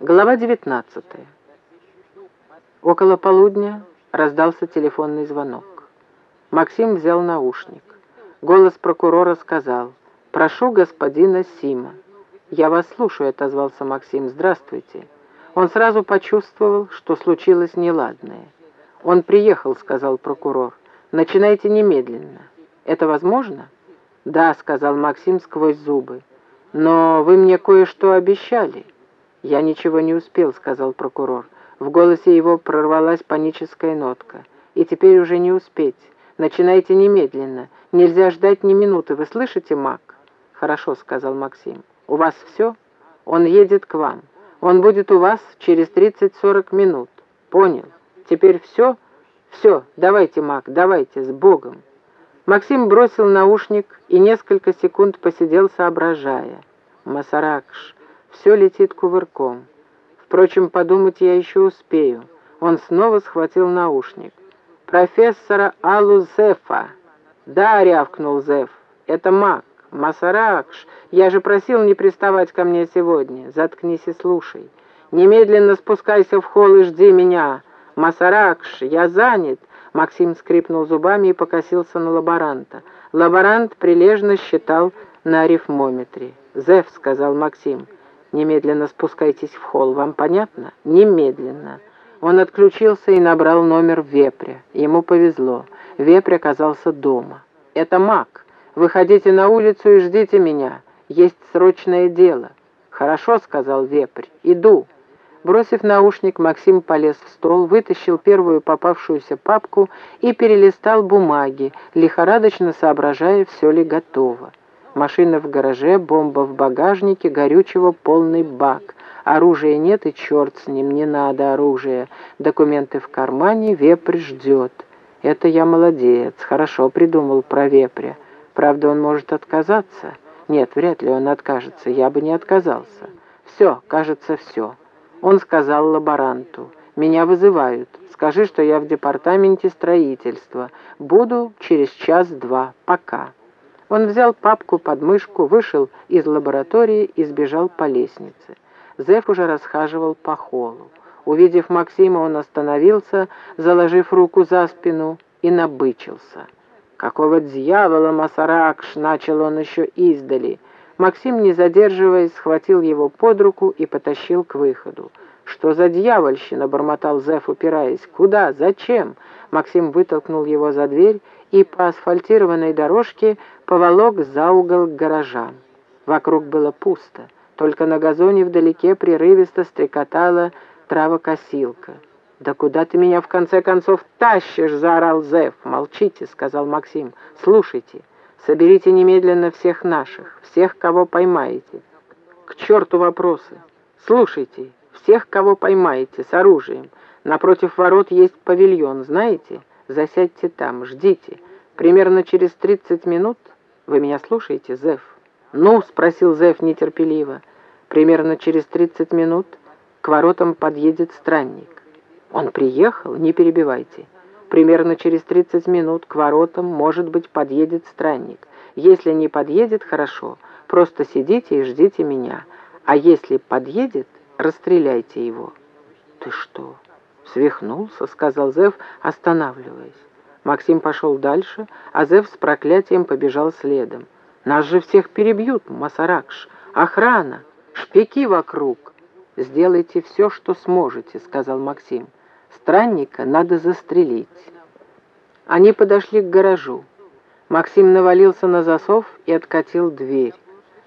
Глава 19. Около полудня раздался телефонный звонок. Максим взял наушник. Голос прокурора сказал «Прошу господина Сима». «Я вас слушаю», — отозвался Максим. «Здравствуйте». Он сразу почувствовал, что случилось неладное. «Он приехал», — сказал прокурор. «Начинайте немедленно». «Это возможно?» «Да», — сказал Максим сквозь зубы. «Но вы мне кое-что обещали». «Я ничего не успел», — сказал прокурор. В голосе его прорвалась паническая нотка. «И теперь уже не успеть. Начинайте немедленно. Нельзя ждать ни минуты. Вы слышите, Мак?» «Хорошо», — сказал Максим. «У вас все? Он едет к вам. Он будет у вас через 30-40 минут. Понял. Теперь все? Все. Давайте, Мак, давайте, с Богом». Максим бросил наушник и несколько секунд посидел, соображая. «Масаракш, все летит кувырком. Впрочем, подумать я еще успею. Он снова схватил наушник. «Профессора Алу Зефа!» «Да», — рявкнул Зеф, — «это маг. Масаракш, я же просил не приставать ко мне сегодня. Заткнись и слушай. Немедленно спускайся в холл и жди меня. Масаракш, я занят». Максим скрипнул зубами и покосился на лаборанта. Лаборант прилежно считал на арифмометре. «Зев», — сказал Максим, — Немедленно спускайтесь в холл, вам понятно? Немедленно. Он отключился и набрал номер Вепря. Ему повезло. Вепрь оказался дома. «Это маг. Выходите на улицу и ждите меня. Есть срочное дело». «Хорошо», — сказал Вепрь. «Иду». Бросив наушник, Максим полез в стол, вытащил первую попавшуюся папку и перелистал бумаги, лихорадочно соображая, все ли готово. Машина в гараже, бомба в багажнике, горючего полный бак. Оружия нет и черт с ним, не надо оружия. Документы в кармане, вепрь ждет. Это я молодец, хорошо придумал про вепря. Правда, он может отказаться? Нет, вряд ли он откажется, я бы не отказался. Все, кажется, все. Он сказал лаборанту. Меня вызывают. Скажи, что я в департаменте строительства. Буду через час-два. Пока. Он взял папку под мышку, вышел из лаборатории и сбежал по лестнице. Зев уже расхаживал по холлу. Увидев Максима, он остановился, заложив руку за спину, и набычился. «Какого дьявола, Масаракш!» — начал он еще издали. Максим, не задерживаясь, схватил его под руку и потащил к выходу. «Что за дьявольщина?» — бормотал Зев, упираясь. «Куда? Зачем?» Максим вытолкнул его за дверь и по асфальтированной дорожке поволок за угол к. Вокруг было пусто, только на газоне вдалеке прерывисто стрекотала травокосилка. «Да куда ты меня в конце концов тащишь?» — заорал Зев. «Молчите», — сказал Максим. «Слушайте, соберите немедленно всех наших, всех, кого поймаете. К черту вопросы. Слушайте, всех, кого поймаете, с оружием. Напротив ворот есть павильон, знаете? Засядьте там, ждите. Примерно через 30 минут... Вы меня слушаете, Зев? Ну, спросил Зев нетерпеливо. Примерно через 30 минут к воротам подъедет странник. Он приехал? Не перебивайте. Примерно через 30 минут к воротам, может быть, подъедет странник. Если не подъедет, хорошо. Просто сидите и ждите меня. А если подъедет, расстреляйте его. Ты что, свихнулся? Сказал Зев, останавливаясь. Максим пошел дальше, а Зев с проклятием побежал следом. «Нас же всех перебьют, Масаракш! Охрана! Шпики вокруг!» «Сделайте все, что сможете», — сказал Максим. «Странника надо застрелить». Они подошли к гаражу. Максим навалился на засов и откатил дверь.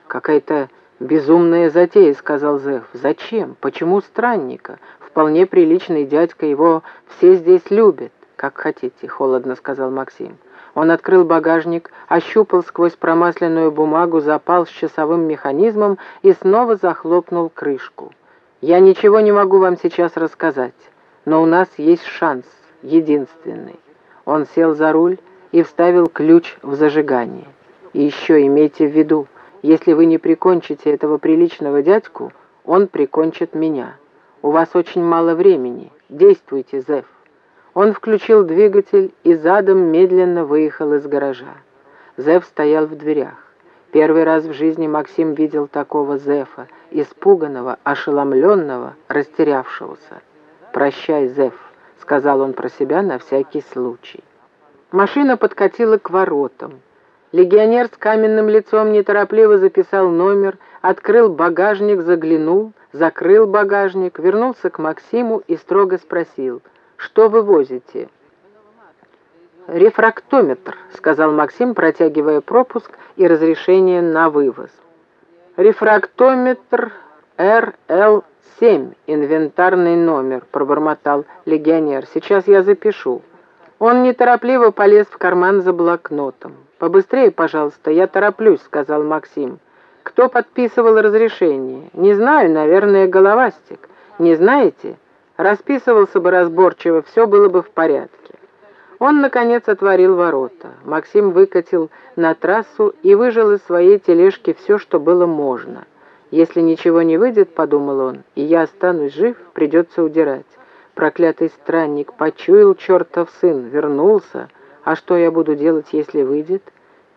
«Какая-то безумная затея», — сказал Зев. «Зачем? Почему странника? Вполне приличный дядька, его все здесь любят». «Как хотите», — холодно сказал Максим. Он открыл багажник, ощупал сквозь промасленную бумагу запал с часовым механизмом и снова захлопнул крышку. «Я ничего не могу вам сейчас рассказать, но у нас есть шанс, единственный». Он сел за руль и вставил ключ в зажигание. «И еще имейте в виду, если вы не прикончите этого приличного дядьку, он прикончит меня. У вас очень мало времени. Действуйте, Зев». Он включил двигатель и задом медленно выехал из гаража. Зев стоял в дверях. Первый раз в жизни Максим видел такого Зефа, испуганного, ошеломленного, растерявшегося. «Прощай, Зеф», — сказал он про себя на всякий случай. Машина подкатила к воротам. Легионер с каменным лицом неторопливо записал номер, открыл багажник, заглянул, закрыл багажник, вернулся к Максиму и строго спросил, «Что вы возите?» «Рефрактометр», — сказал Максим, протягивая пропуск и разрешение на вывоз. «Рефрактометр РЛ-7, инвентарный номер», — пробормотал легионер. «Сейчас я запишу». Он неторопливо полез в карман за блокнотом. «Побыстрее, пожалуйста, я тороплюсь», — сказал Максим. «Кто подписывал разрешение?» «Не знаю, наверное, головастик. Не знаете?» Расписывался бы разборчиво, все было бы в порядке. Он, наконец, отворил ворота. Максим выкатил на трассу и выжил из своей тележки все, что было можно. «Если ничего не выйдет, — подумал он, — и я останусь жив, придется удирать. Проклятый странник почуял чертов сын, вернулся. А что я буду делать, если выйдет?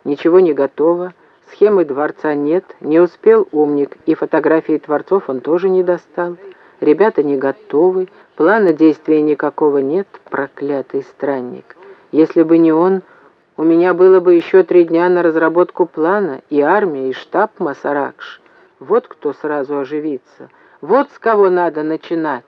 Ничего не готово, схемы дворца нет, не успел умник, и фотографии творцов он тоже не достал. Ребята не готовы, плана действия никакого нет, проклятый странник. Если бы не он, у меня было бы еще три дня на разработку плана, и армия, и штаб Масаракш. Вот кто сразу оживится, вот с кого надо начинать».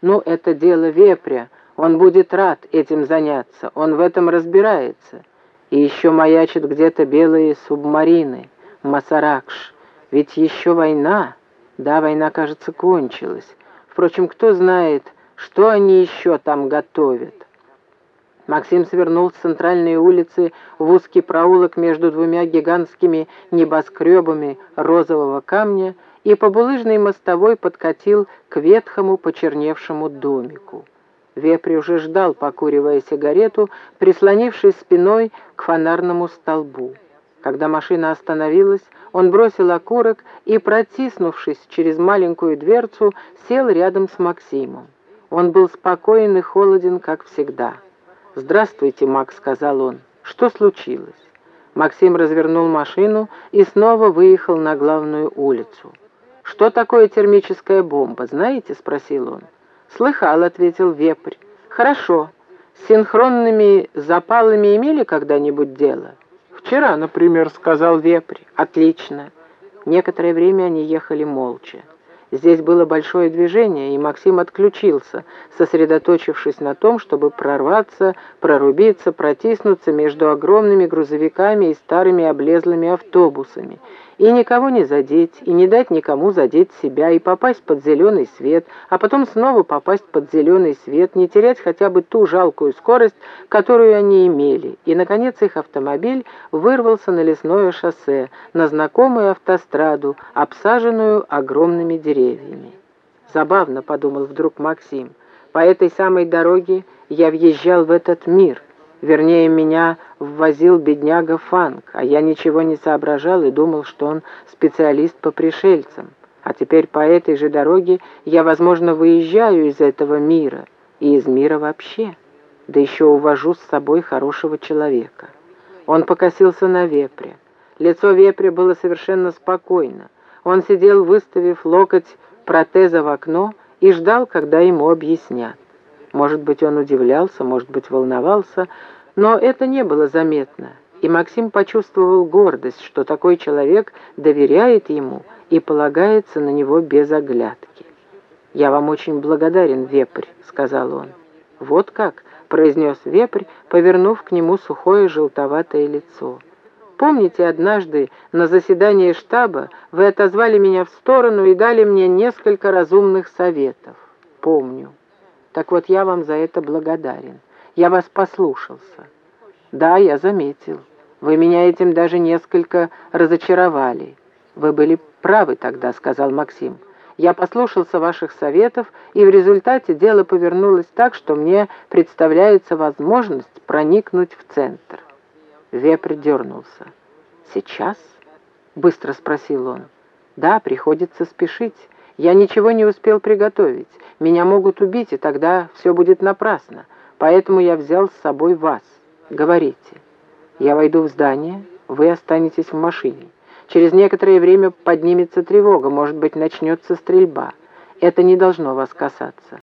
Ну, это дело вепря. Он будет рад этим заняться. Он в этом разбирается. И еще маячат где-то белые субмарины. Масаракш. Ведь еще война. Да, война, кажется, кончилась. Впрочем, кто знает, что они еще там готовят. Максим свернул с центральной улицы в узкий проулок между двумя гигантскими небоскребами розового камня и по булыжной мостовой подкатил к ветхому почерневшему домику. Вепри уже ждал, покуривая сигарету, прислонившись спиной к фонарному столбу. Когда машина остановилась, он бросил окурок и, протиснувшись через маленькую дверцу, сел рядом с Максимом. Он был спокоен и холоден, как всегда. «Здравствуйте, Макс», — сказал он. «Что случилось?» Максим развернул машину и снова выехал на главную улицу. «Что такое термическая бомба, знаете?» — спросил он. «Слыхал», — ответил вепрь. «Хорошо. С синхронными запалами имели когда-нибудь дело?» «Вчера, например», — сказал вепрь. «Отлично». Некоторое время они ехали молча. Здесь было большое движение, и Максим отключился, сосредоточившись на том, чтобы прорваться, прорубиться, протиснуться между огромными грузовиками и старыми облезлыми автобусами, и никого не задеть, и не дать никому задеть себя, и попасть под зеленый свет, а потом снова попасть под зеленый свет, не терять хотя бы ту жалкую скорость, которую они имели. И, наконец, их автомобиль вырвался на лесное шоссе, на знакомую автостраду, обсаженную огромными деревьями. «Забавно», — подумал вдруг Максим, — «по этой самой дороге я въезжал в этот мир». Вернее, меня ввозил бедняга Фанк, а я ничего не соображал и думал, что он специалист по пришельцам. А теперь по этой же дороге я, возможно, выезжаю из этого мира и из мира вообще. Да еще увожу с собой хорошего человека. Он покосился на вепре. Лицо вепря было совершенно спокойно. Он сидел, выставив локоть протеза в окно, и ждал, когда ему объяснят. Может быть, он удивлялся, может быть, волновался, но это не было заметно, и Максим почувствовал гордость, что такой человек доверяет ему и полагается на него без оглядки. «Я вам очень благодарен, Вепрь», — сказал он. «Вот как», — произнес Вепрь, повернув к нему сухое желтоватое лицо. «Помните, однажды на заседании штаба вы отозвали меня в сторону и дали мне несколько разумных советов?» «Помню». Так вот, я вам за это благодарен. Я вас послушался. Да, я заметил. Вы меня этим даже несколько разочаровали. Вы были правы тогда, сказал Максим. Я послушался ваших советов, и в результате дело повернулось так, что мне представляется возможность проникнуть в центр. Вепрь дернулся. «Сейчас?» — быстро спросил он. «Да, приходится спешить. Я ничего не успел приготовить. Меня могут убить, и тогда все будет напрасно. Поэтому я взял с собой вас. Говорите. Я войду в здание, вы останетесь в машине. Через некоторое время поднимется тревога, может быть, начнется стрельба. Это не должно вас касаться.